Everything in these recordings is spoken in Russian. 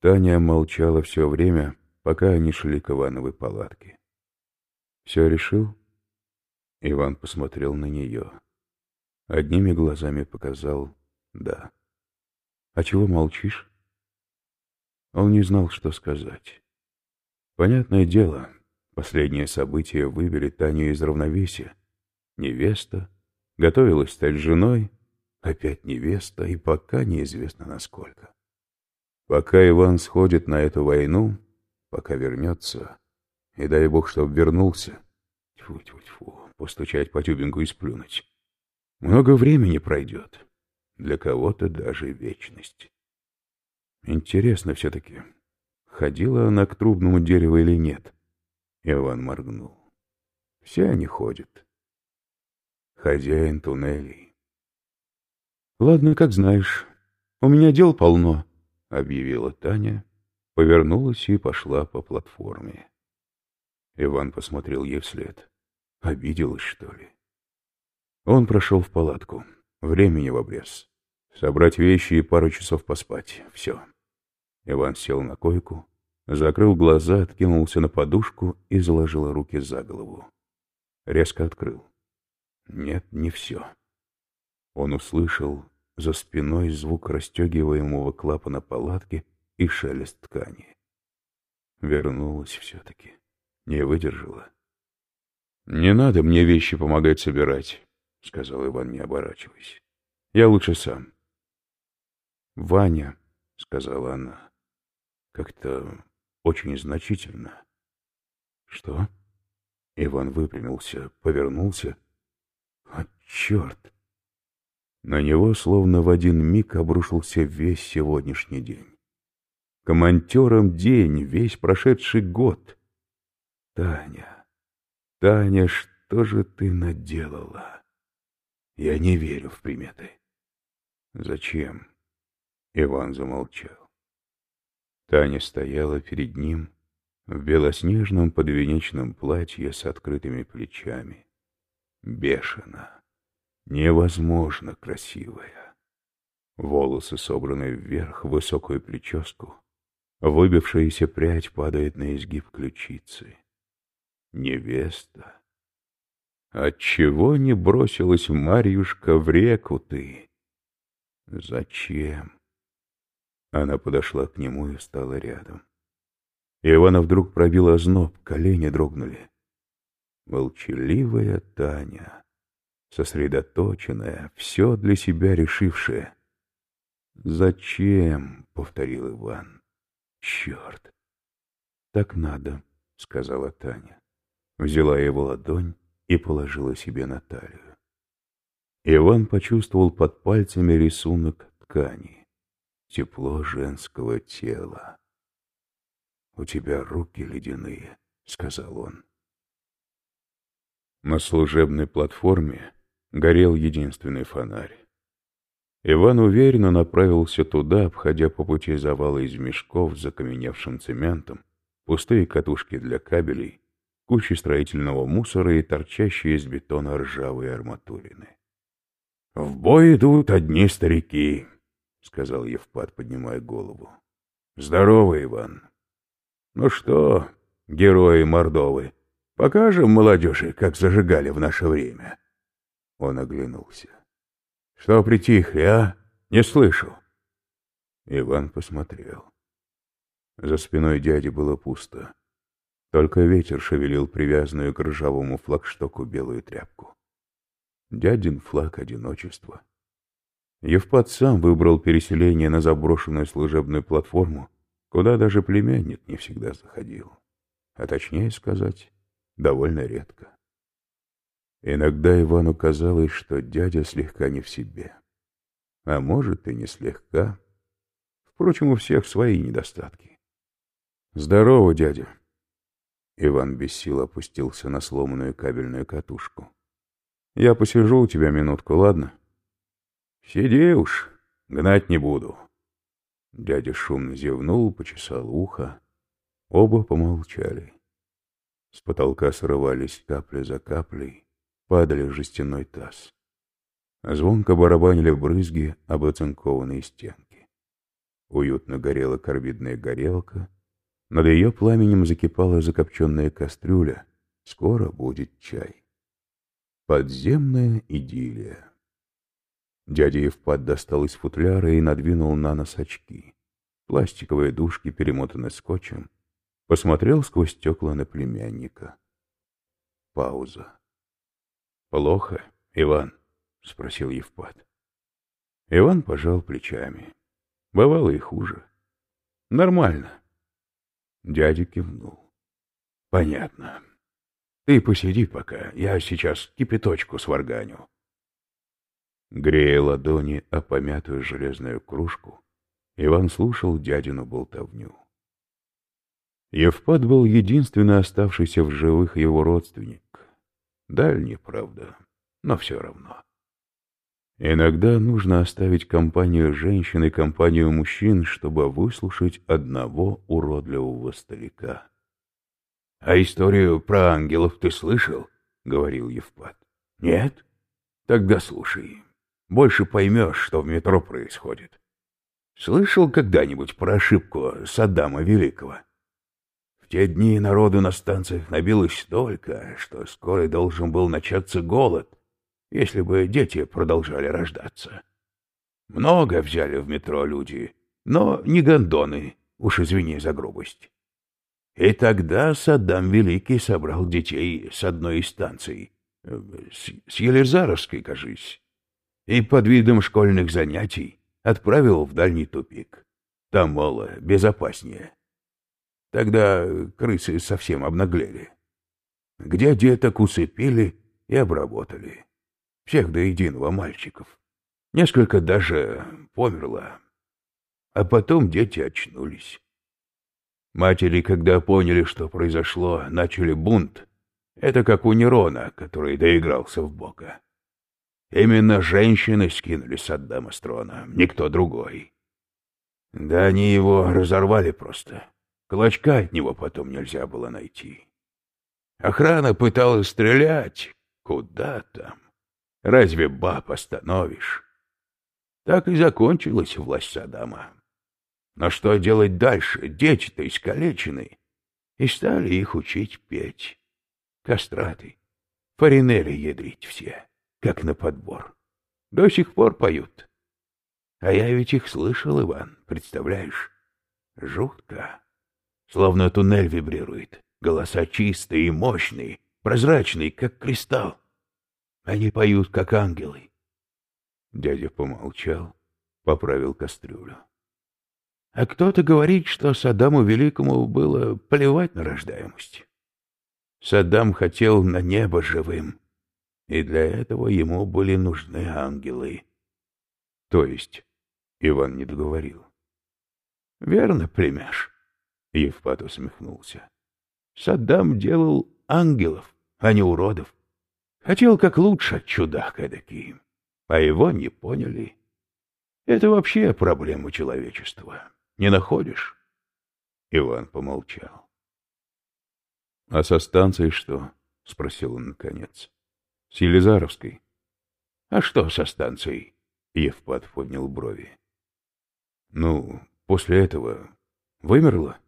Таня молчала все время, пока они шли к Ивановой палатке. «Все решил?» Иван посмотрел на нее. Одними глазами показал «да». «А чего молчишь?» Он не знал, что сказать. Понятное дело, последние события вывели Таню из равновесия. Невеста готовилась стать женой, опять невеста, и пока неизвестно насколько. Пока Иван сходит на эту войну, пока вернется, и дай бог, чтоб вернулся, тьфу-тьфу-тьфу, постучать по тюбинку и сплюнуть. Много времени пройдет, для кого-то даже вечность. Интересно все-таки, ходила она к трубному дереву или нет? Иван моргнул. Все они ходят. Хозяин туннелей. Ладно, как знаешь. У меня дел полно, объявила Таня, повернулась и пошла по платформе. Иван посмотрел ей вслед. Обиделась, что ли? Он прошел в палатку. Времени в обрез. Собрать вещи и пару часов поспать. Все. Иван сел на койку, закрыл глаза, откинулся на подушку и заложил руки за голову. Резко открыл. Нет, не все. Он услышал за спиной звук расстегиваемого клапана палатки и шелест ткани. Вернулась все-таки. Не выдержала. «Не надо мне вещи помогать собирать», — сказал Иван, не оборачиваясь. «Я лучше сам». «Ваня», — сказала она, — «как-то очень значительно». «Что?» Иван выпрямился, повернулся. «А черт!» На него словно в один миг обрушился весь сегодняшний день. Комантером день, весь прошедший год. Таня, Таня, что же ты наделала? Я не верю в приметы. Зачем? Иван замолчал. Таня стояла перед ним в белоснежном подвенечном платье с открытыми плечами. Бешено невозможно красивая. Волосы собраны вверх, в высокую прическу. Выбившаяся прядь падает на изгиб ключицы. Невеста. Отчего не бросилась Марьюшка в реку ты? Зачем? Она подошла к нему и встала рядом. Ивана вдруг пробил озноб, колени дрогнули. Молчаливая Таня сосредоточенная, все для себя решившая. «Зачем?» — повторил Иван. «Черт!» «Так надо», — сказала Таня. Взяла его ладонь и положила себе на талию. Иван почувствовал под пальцами рисунок ткани. Тепло женского тела. «У тебя руки ледяные», — сказал он. На служебной платформе горел единственный фонарь. Иван уверенно направился туда, обходя по пути завалы из мешков с закаменевшим цементом, пустые катушки для кабелей, кучи строительного мусора и торчащие из бетона ржавые арматурины. — В бой идут одни старики, — сказал Евпат, поднимая голову. — Здорово, Иван. — Ну что, герои Мордовы, покажем молодежи, как зажигали в наше время? — он оглянулся. — Что притихли, а? Не слышу. Иван посмотрел. За спиной дяди было пусто. Только ветер шевелил привязанную к ржавому флагштоку белую тряпку. Дядин флаг одиночества. Евпат сам выбрал переселение на заброшенную служебную платформу, куда даже племянник не всегда заходил. А точнее сказать, довольно редко. Иногда Ивану казалось, что дядя слегка не в себе. А может, и не слегка. Впрочем, у всех свои недостатки. «Здорово, дядя!» Иван без сил опустился на сломанную кабельную катушку. «Я посижу у тебя минутку, ладно?» «Сиди уж, гнать не буду». Дядя шумно зевнул, почесал ухо. Оба помолчали. С потолка срывались капли за каплей падали в жестяной таз. Звонко барабанили брызги об оцинкованные стенки. Уютно горела карбидная горелка. Над ее пламенем закипала закопченная кастрюля. Скоро будет чай. Подземная идиллия. Дядя Евпат достал из футляра и надвинул на нос очки. Пластиковые дужки перемотаны скотчем. Посмотрел сквозь стекла на племянника. Пауза. «Плохо, Иван?» — спросил Евпат. Иван пожал плечами. Бывало и хуже. Нормально. Дядя кивнул. Понятно. Ты посиди пока, я сейчас кипяточку сварганю. Грея ладони о помятую железную кружку, Иван слушал дядину болтовню. Евпат был единственный оставшийся в живых его родственник. Дальний, правда, но все равно. Иногда нужно оставить компанию женщин и компанию мужчин, чтобы выслушать одного уродливого старика. — А историю про ангелов ты слышал? — говорил Евпат. — Нет? Тогда слушай. Больше поймешь, что в метро происходит. Слышал когда-нибудь про ошибку Саддама Великого? Те дни народу на станциях набилось столько, что скоро должен был начаться голод — если бы дети продолжали рождаться. Много взяли в метро люди, но не гондоны, уж извини за грубость. И тогда Саддам Великий собрал детей с одной из станций, э, с Елизаровской, кажись, и под видом школьных занятий отправил в дальний тупик. Там, мол, безопаснее. Тогда крысы совсем обнаглели. Где деток усыпили и обработали всех до единого мальчиков. Несколько даже померло. А потом дети очнулись. Матери, когда поняли, что произошло, начали бунт. Это как у Нерона, который доигрался в Бога. Именно женщины скинули Саддама с трона, никто другой. Да они его разорвали просто. Клочка от него потом нельзя было найти. Охрана пыталась стрелять. Куда там? Разве баб остановишь? Так и закончилась власть Саддама. Но что делать дальше? Дети-то искалечены. И стали их учить петь. Кастраты, фаринели ядрить все, как на подбор. До сих пор поют. А я ведь их слышал, Иван, представляешь? Жутко. Словно туннель вибрирует. Голоса чистые и мощные, прозрачные, как кристалл. Они поют, как ангелы. Дядя помолчал, поправил кастрюлю. А кто-то говорит, что Саддаму Великому было плевать на рождаемость. Саддам хотел на небо живым, и для этого ему были нужны ангелы. То есть, Иван не договорил. Верно, племяш, Евпат усмехнулся. Саддам делал ангелов, а не уродов. Хотел как лучше, чудак эдакий. А его не поняли. Это вообще проблема человечества. Не находишь? Иван помолчал. — А со станцией что? — спросил он наконец. — С Елизаровской? — А что со станцией? — Евпат поднял брови. — Ну, после этого вымерла?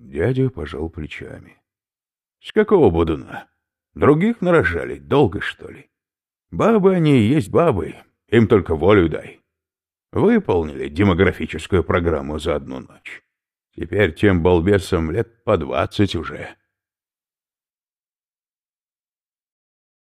Дядя пожал плечами. — С какого будуна? Других нарожали, долго, что ли? Бабы они и есть бабы, им только волю дай. Выполнили демографическую программу за одну ночь. Теперь тем балбесам лет по двадцать уже.